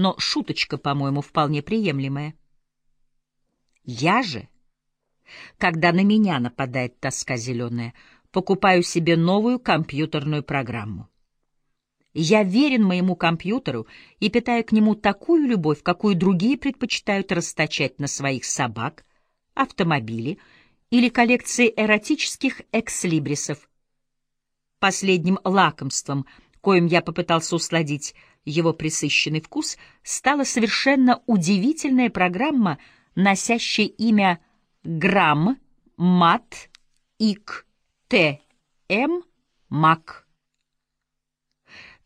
но шуточка, по-моему, вполне приемлемая. Я же, когда на меня нападает тоска зеленая, покупаю себе новую компьютерную программу. Я верен моему компьютеру и питаю к нему такую любовь, какую другие предпочитают расточать на своих собак, автомобили или коллекции эротических экслибрисов. Последним лакомством, коим я попытался усладить его присыщенный вкус, стала совершенно удивительная программа, носящая имя «Грамм Мат Ик Т М Мак».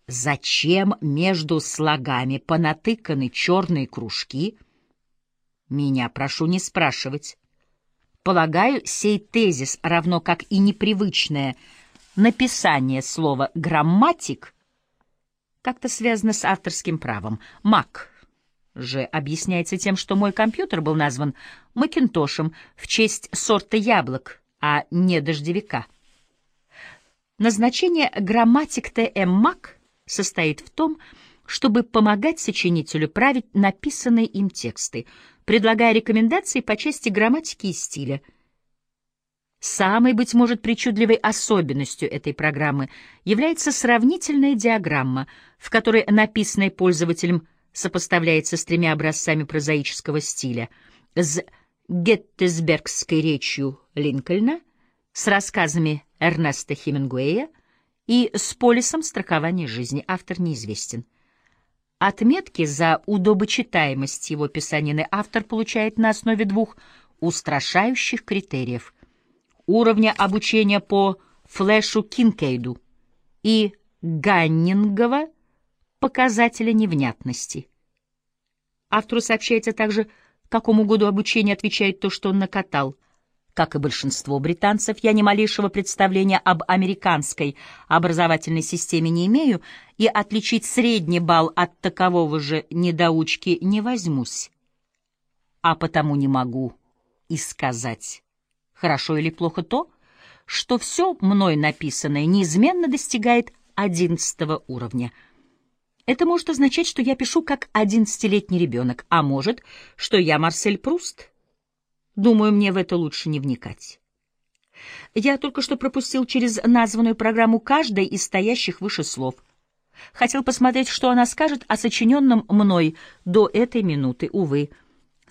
Зачем между слогами понатыканы черные кружки? Меня прошу не спрашивать. Полагаю, сей тезис, равно как и непривычное написание слова «грамматик», как-то связано с авторским правом. «Мак» же объясняется тем, что мой компьютер был назван Макинтошем в честь сорта яблок, а не дождевика. Назначение грамматик Т.М. Мак состоит в том, чтобы помогать сочинителю править написанные им тексты, предлагая рекомендации по части грамматики и стиля. Самой, быть может, причудливой особенностью этой программы является сравнительная диаграмма, в которой написанное пользователем сопоставляется с тремя образцами прозаического стиля, с геттесбергской речью Линкольна, с рассказами Эрнеста Хемингуэя и с полисом страхования жизни. Автор неизвестен. Отметки за удобочитаемость его писанины автор получает на основе двух устрашающих критериев — уровня обучения по флешу Кинкейду и Ганнингова показателя невнятности. Автору сообщается также, какому году обучения отвечает то, что он накатал — как и большинство британцев, я ни малейшего представления об американской образовательной системе не имею и отличить средний балл от такового же недоучки не возьмусь. А потому не могу и сказать, хорошо или плохо то, что все мной написанное неизменно достигает одиннадцатого уровня. Это может означать, что я пишу как одиннадцатилетний ребенок, а может, что я Марсель Пруст — Думаю, мне в это лучше не вникать. Я только что пропустил через названную программу каждой из стоящих выше слов. Хотел посмотреть, что она скажет о сочиненном мной до этой минуты. Увы,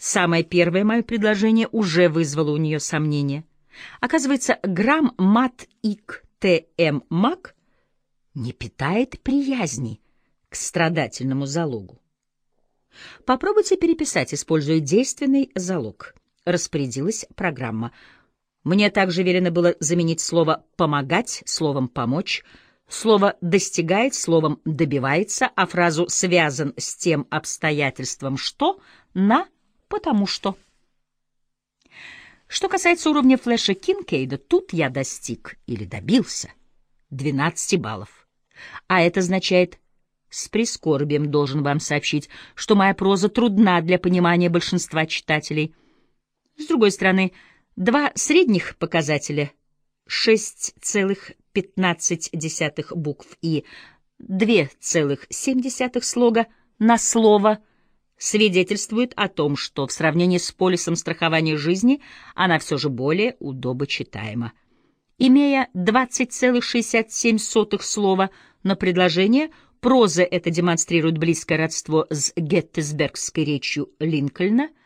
самое первое мое предложение уже вызвало у нее сомнения. Оказывается, грамм мат ик т.м. мак не питает приязни к страдательному залогу. Попробуйте переписать, используя действенный залог распорядилась программа. Мне также велено было заменить слово «помогать» словом «помочь», слово «достигает» словом «добивается», а фразу «связан с тем обстоятельством, что» на «потому что». Что касается уровня флеша Кинкейда, тут я достиг или добился 12 баллов. А это означает, с прискорбием должен вам сообщить, что моя проза трудна для понимания большинства читателей — с другой стороны, два средних показателя 6,15 букв и 2,7 слога на слово свидетельствуют о том, что в сравнении с полисом страхования жизни она все же более удобочитаема. Имея 20,67 слова на предложение, проза это демонстрирует близкое родство с геттесбергской речью Линкольна —